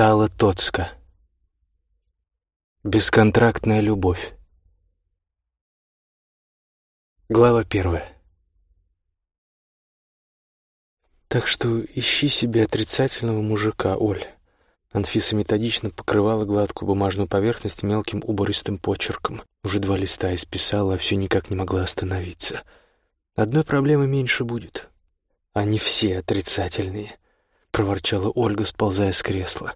Тала Тоцка. Бесконтрактная любовь. Глава первая. Так что ищи себе отрицательного мужика, Оль. Анфиса методично покрывала гладкую бумажную поверхность мелким убористым почерком. Уже два листа исписала, а все никак не могла остановиться. Одной проблемы меньше будет. Они все отрицательные, — проворчала Ольга, сползая с кресла.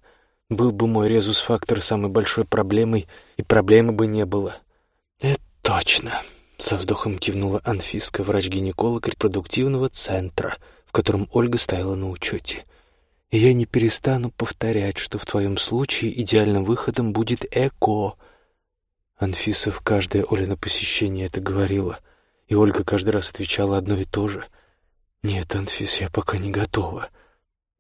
Был бы мой резус-фактор самой большой проблемой, и проблемы бы не было. Это точно, — со вздохом кивнула Анфиска, врач-гинеколог репродуктивного центра, в котором Ольга стояла на учете. И я не перестану повторять, что в твоем случае идеальным выходом будет ЭКО. Анфиса в каждое Олино посещение это говорила, и Ольга каждый раз отвечала одно и то же. «Нет, Анфис, я пока не готова».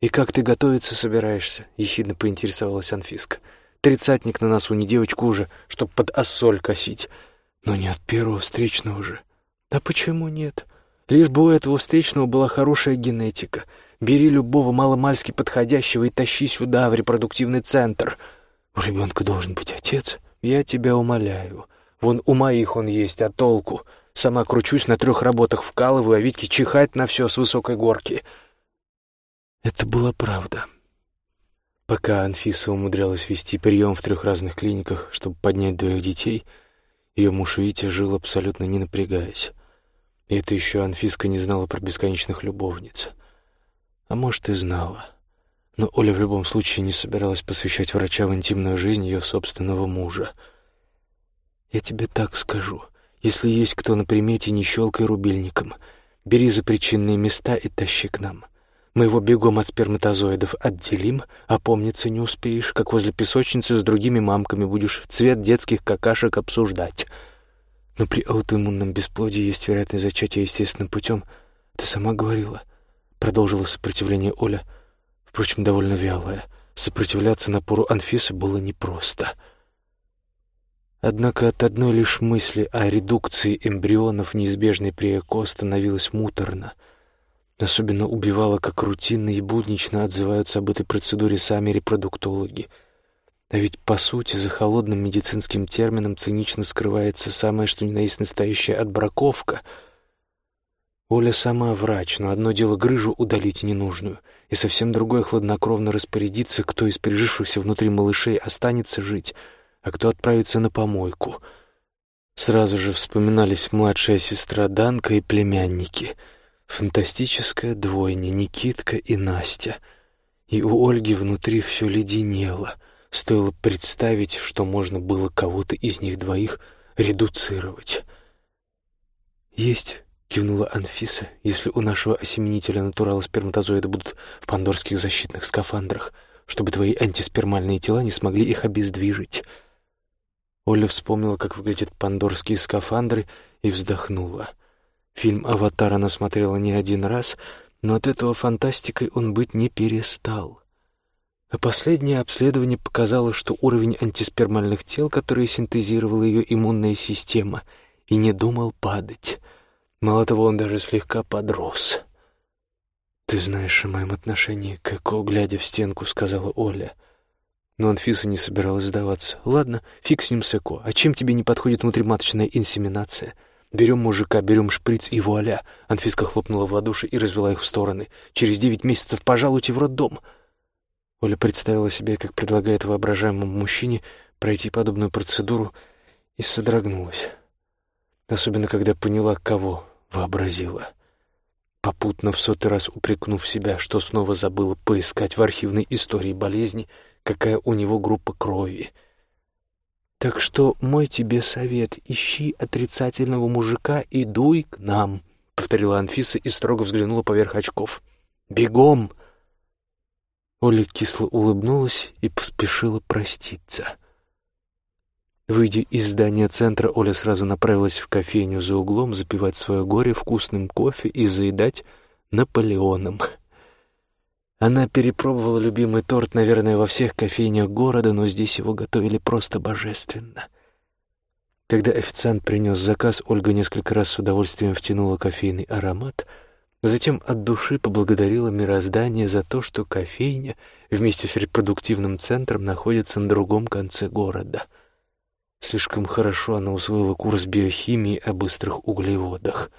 «И как ты готовиться собираешься?» — ехидно поинтересовалась Анфиска. «Тридцатник на носу не девочку уже, чтоб под осоль косить. Но не от первого встречного же». «Да почему нет? Лишь бы у этого встречного была хорошая генетика». Бери любого маломальски подходящего и тащи сюда, в репродуктивный центр. У ребенка должен быть отец. Я тебя умоляю. Вон у моих он есть, а толку? Сама кручусь на трех работах, вкалываю, а Витьке чихать на все с высокой горки. Это была правда. Пока Анфиса умудрялась вести прием в трех разных клиниках, чтобы поднять двоих детей, ее муж Витя жил абсолютно не напрягаясь. И это еще Анфиска не знала про бесконечных любовниц — а может, и знала. Но Оля в любом случае не собиралась посвящать врача в интимную жизнь ее собственного мужа. «Я тебе так скажу. Если есть кто на примете, не щелкай рубильником. Бери за причинные места и тащи к нам. Мы его бегом от сперматозоидов отделим, а помниться не успеешь, как возле песочницы с другими мамками будешь цвет детских какашек обсуждать. Но при аутоиммунном бесплодии есть вероятность зачатия естественным путем. Ты сама говорила — Продолжила сопротивление Оля, впрочем, довольно вялое. Сопротивляться напору Анфисы было непросто. Однако от одной лишь мысли о редукции эмбрионов, неизбежной при ЭКО, становилось муторно. Особенно убивало, как рутинно и буднично отзываются об этой процедуре сами репродуктологи. А ведь, по сути, за холодным медицинским термином цинично скрывается самое, что ни на есть настоящая отбраковка — Оля сама врач, но одно дело грыжу удалить ненужную, и совсем другое хладнокровно распорядиться, кто из пережившихся внутри малышей останется жить, а кто отправится на помойку. Сразу же вспоминались младшая сестра Данка и племянники. Фантастическая двойня Никитка и Настя. И у Ольги внутри все леденело. Стоило представить, что можно было кого-то из них двоих редуцировать. «Есть кивнула Анфиса, если у нашего осеменителя натурала сперматозоиды будут в пандорских защитных скафандрах, чтобы твои антиспермальные тела не смогли их обездвижить. Оля вспомнила, как выглядят пандорские скафандры, и вздохнула. Фильм «Аватар» она смотрела не один раз, но от этого фантастикой он быть не перестал. А последнее обследование показало, что уровень антиспермальных тел, которые синтезировала ее иммунная система, и не думал падать — Мало того, он даже слегка подрос. «Ты знаешь о моем отношении к Эко, глядя в стенку», — сказала Оля. Но Анфиса не собиралась сдаваться. «Ладно, фиг с ним с Эко. А чем тебе не подходит внутриматочная инсеминация? Берем мужика, берем шприц и вуаля!» Анфиска хлопнула в ладоши и развела их в стороны. «Через девять месяцев пожалуйте в роддом!» Оля представила себе, как предлагает воображаемому мужчине пройти подобную процедуру, и содрогнулась. Особенно, когда поняла, кого вообразила. Попутно в сотый раз упрекнув себя, что снова забыла поискать в архивной истории болезни, какая у него группа крови. «Так что мой тебе совет — ищи отрицательного мужика и дуй к нам», — повторила Анфиса и строго взглянула поверх очков. «Бегом!» Оля кисло улыбнулась и поспешила проститься. Выйдя из здания центра, Оля сразу направилась в кофейню за углом запивать свое горе вкусным кофе и заедать Наполеоном. Она перепробовала любимый торт, наверное, во всех кофейнях города, но здесь его готовили просто божественно. Когда официант принес заказ, Ольга несколько раз с удовольствием втянула кофейный аромат, Затем от души поблагодарила мироздание за то, что кофейня вместе с репродуктивным центром находится на другом конце города. Слишком хорошо она усвоила курс биохимии о быстрых углеводах,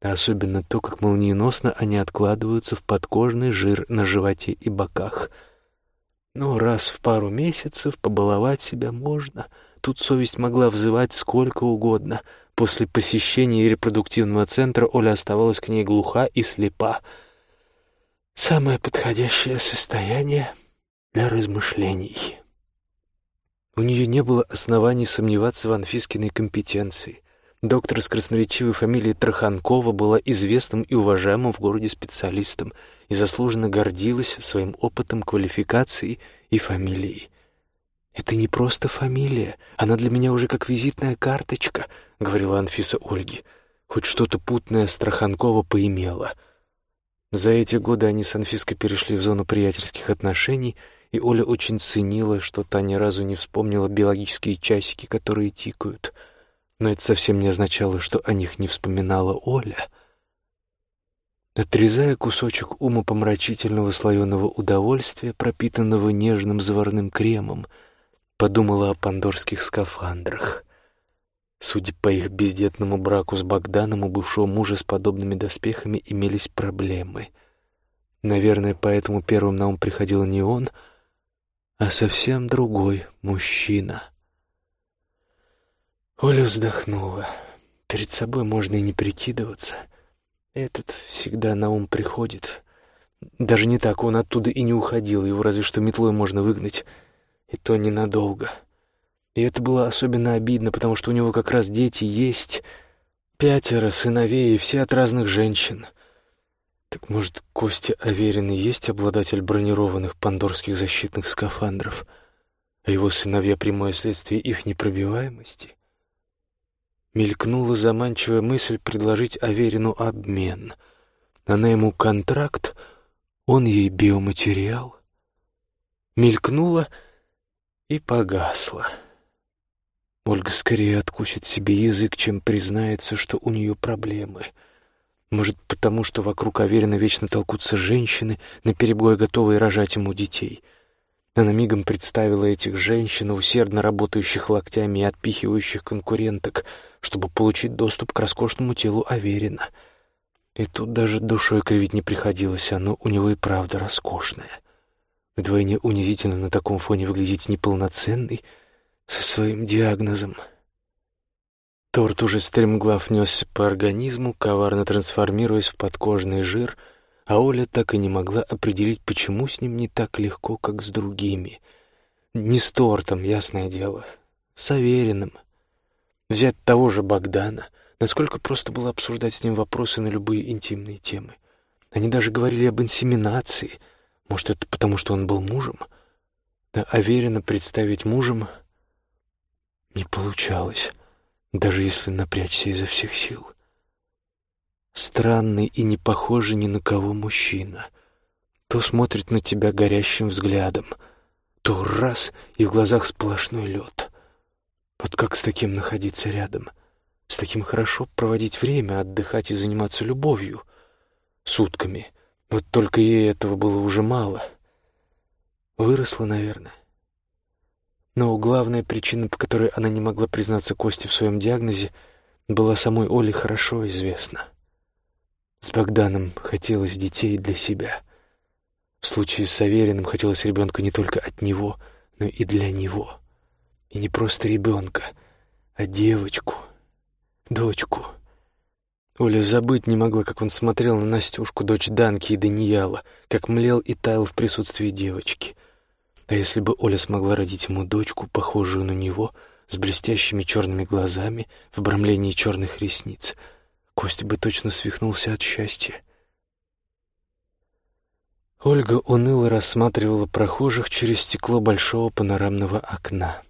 а особенно то, как молниеносно они откладываются в подкожный жир на животе и боках. Но раз в пару месяцев побаловать себя можно — Тут совесть могла взывать сколько угодно. После посещения репродуктивного центра Оля оставалась к ней глуха и слепа. Самое подходящее состояние для размышлений. У нее не было оснований сомневаться в Анфискиной компетенции. Доктор с красноречивой фамилией Троханкова была известным и уважаемым в городе специалистом и заслуженно гордилась своим опытом, квалификацией и фамилией. «Это не просто фамилия, она для меня уже как визитная карточка», — говорила Анфиса Ольге. «Хоть что-то путное Страханкова поимела». За эти годы они с Анфиской перешли в зону приятельских отношений, и Оля очень ценила, что та ни разу не вспомнила биологические часики, которые тикают. Но это совсем не означало, что о них не вспоминала Оля. Отрезая кусочек умопомрачительного слоеного удовольствия, пропитанного нежным заварным кремом — подумала о пандорских скафандрах. Судя по их бездетному браку с Богданом, у бывшего мужа с подобными доспехами имелись проблемы. Наверное, поэтому первым на ум приходил не он, а совсем другой мужчина. Оля вздохнула. Перед собой можно и не прикидываться. Этот всегда на ум приходит. Даже не так, он оттуда и не уходил, его разве что метлой можно выгнать — и то ненадолго. И это было особенно обидно, потому что у него как раз дети есть, пятеро сыновей, и все от разных женщин. Так может, Костя Аверин и есть обладатель бронированных пандорских защитных скафандров, а его сыновья — прямое следствие их непробиваемости? Мелькнула заманчивая мысль предложить Аверину обмен. Она ему контракт, он ей биоматериал. Мелькнула — и погасла. Ольга скорее откусит себе язык, чем признается, что у нее проблемы. Может, потому что вокруг Аверина вечно толкутся женщины, наперебой готовые рожать ему детей. Она мигом представила этих женщин, усердно работающих локтями и отпихивающих конкуренток, чтобы получить доступ к роскошному телу Аверина. И тут даже душой кривить не приходилось, оно у него и правда роскошное — Вдвойне унизительно на таком фоне выглядеть неполноценный со своим диагнозом. Торт уже стремглав несся по организму, коварно трансформируясь в подкожный жир, а Оля так и не могла определить, почему с ним не так легко, как с другими. Не с тортом, ясное дело, с Авериным. Взять того же Богдана, насколько просто было обсуждать с ним вопросы на любые интимные темы. Они даже говорили об инсеминации — может, это потому, что он был мужем? Да уверенно представить мужем не получалось, даже если напрячься изо всех сил. Странный и не похожий ни на кого мужчина. То смотрит на тебя горящим взглядом, то раз — и в глазах сплошной лед. Вот как с таким находиться рядом? С таким хорошо проводить время, отдыхать и заниматься любовью сутками — вот только ей этого было уже мало. Выросла, наверное. Но главная причина, по которой она не могла признаться Косте в своем диагнозе, была самой Оле хорошо известна. С Богданом хотелось детей для себя. В случае с Авериным хотелось ребенка не только от него, но и для него. И не просто ребенка, а девочку, дочку — Оля забыть не могла, как он смотрел на Настюшку, дочь Данки и Даниэла, как млел и таял в присутствии девочки. А если бы Оля смогла родить ему дочку, похожую на него, с блестящими черными глазами, в обрамлении черных ресниц, Костя бы точно свихнулся от счастья. Ольга уныло рассматривала прохожих через стекло большого панорамного окна.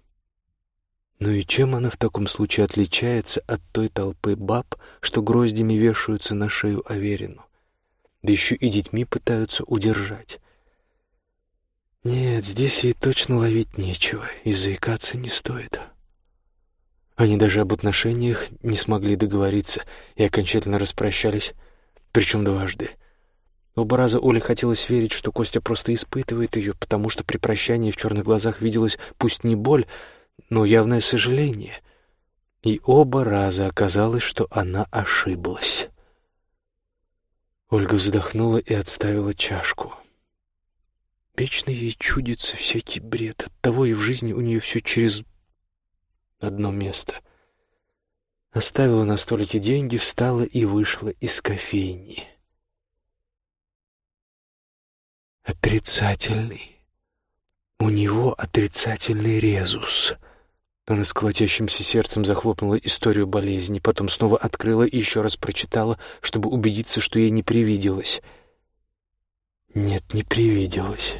Ну и чем она в таком случае отличается от той толпы баб, что гроздями вешаются на шею Аверину? Да еще и детьми пытаются удержать. Нет, здесь ей точно ловить нечего, и заикаться не стоит. Они даже об отношениях не смогли договориться и окончательно распрощались причем дважды. Оба раза Оле хотелось верить, что Костя просто испытывает ее, потому что при прощании в черных глазах виделась пусть не боль, но явное сожаление. И оба раза оказалось, что она ошиблась. Ольга вздохнула и отставила чашку. Вечно ей чудится всякий бред. Оттого и в жизни у нее все через одно место. Оставила на столике деньги, встала и вышла из кофейни. Отрицательный. У него отрицательный резус. Она с колотящимся сердцем захлопнула историю болезни, потом снова открыла и еще раз прочитала, чтобы убедиться, что ей не привиделось. Нет, не привиделось.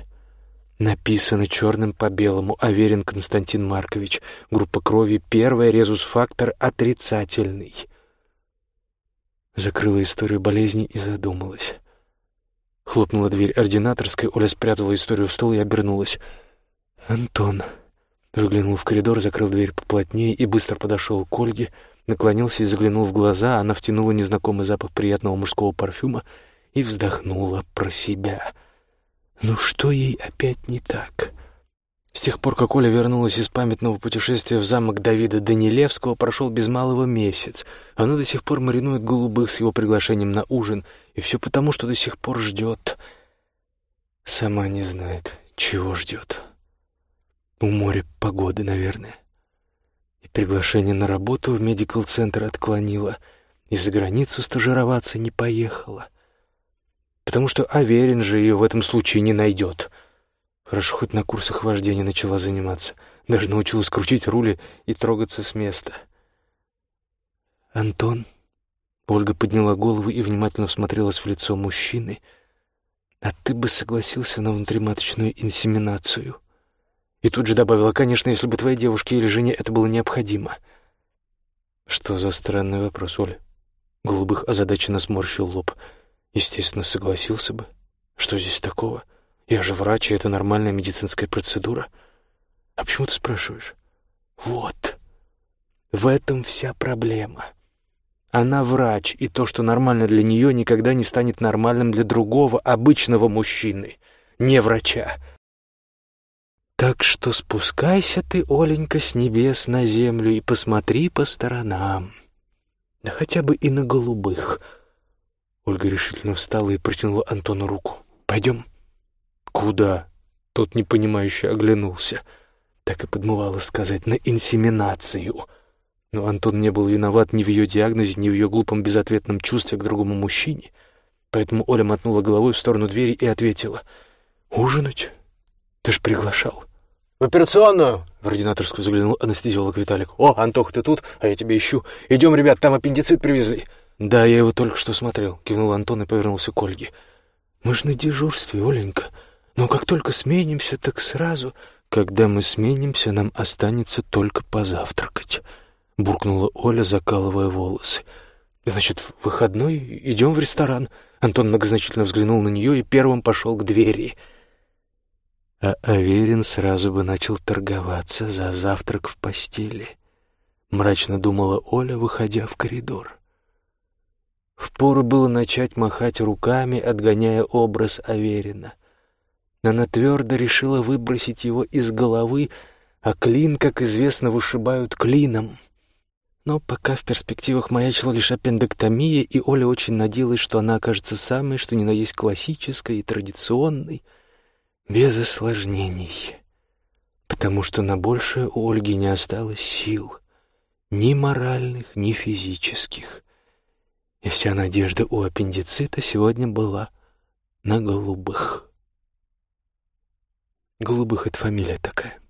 Написано черным по белому. Аверин Константин Маркович. Группа крови первая, резус-фактор отрицательный. Закрыла историю болезни и задумалась. Хлопнула дверь ординаторской, Оля спрятала историю в стол и обернулась. «Антон». Выглянул в коридор, закрыл дверь поплотнее и быстро подошел к Ольге, наклонился и заглянул в глаза, она втянула незнакомый запах приятного мужского парфюма и вздохнула про себя — ну что ей опять не так? С тех пор, как Оля вернулась из памятного путешествия в замок Давида Данилевского, прошел без малого месяц. Она до сих пор маринует голубых с его приглашением на ужин, и все потому, что до сих пор ждет. Сама не знает, чего ждет. У моря погоды, наверное. И приглашение на работу в медикал-центр отклонила, и за границу стажироваться не поехала — потому что Аверин же ее в этом случае не найдет. Хорошо, хоть на курсах вождения начала заниматься. Даже научилась крутить рули и трогаться с места. «Антон?» Ольга подняла голову и внимательно всмотрелась в лицо мужчины. «А ты бы согласился на внутриматочную инсеминацию?» И тут же добавила, «Конечно, если бы твоей девушке или жене это было необходимо». «Что за странный вопрос, Оля?» Голубых озадаченно сморщил лоб. Естественно, согласился бы. Что здесь такого? Я же врач, и это нормальная медицинская процедура. А почему ты спрашиваешь? Вот. В этом вся проблема. Она врач, и то, что нормально для нее, никогда не станет нормальным для другого, обычного мужчины, не врача. Так что спускайся ты, Оленька, с небес на землю и посмотри по сторонам. Да хотя бы и на голубых — Ольга решительно встала и протянула Антону руку. «Пойдем?» «Куда?» Тот непонимающе оглянулся. Так и подмывало сказать «на инсеминацию». Но Антон не был виноват ни в ее диагнозе, ни в ее глупом безответном чувстве к другому мужчине. Поэтому Оля мотнула головой в сторону двери и ответила. «Ужинать? Ты ж приглашал». «В операционную!» — в ординаторскую заглянул анестезиолог Виталик. «О, Антох, ты тут? А я тебя ищу. Идем, ребят, там аппендицит привезли». «Да, я его только что смотрел», — кивнул Антон и повернулся к Ольге. «Мы ж на дежурстве, Оленька. Но как только сменимся, так сразу...» «Когда мы сменимся, нам останется только позавтракать», — буркнула Оля, закалывая волосы. «Значит, в выходной идем в ресторан?» Антон многозначительно взглянул на нее и первым пошел к двери. А Аверин сразу бы начал торговаться за завтрак в постели. Мрачно думала Оля, выходя в коридор. Впору было начать махать руками, отгоняя образ Аверина. Она твердо решила выбросить его из головы, а клин, как известно, вышибают клином. Но пока в перспективах маячила лишь аппендэктомия, и Оля очень надеялась, что она окажется самой, что ни на есть классической и традиционной, без осложнений. Потому что на большее у Ольги не осталось сил, ни моральных, ни физических и вся надежда у аппендицита сегодня была на голубых. Голубых — это фамилия такая.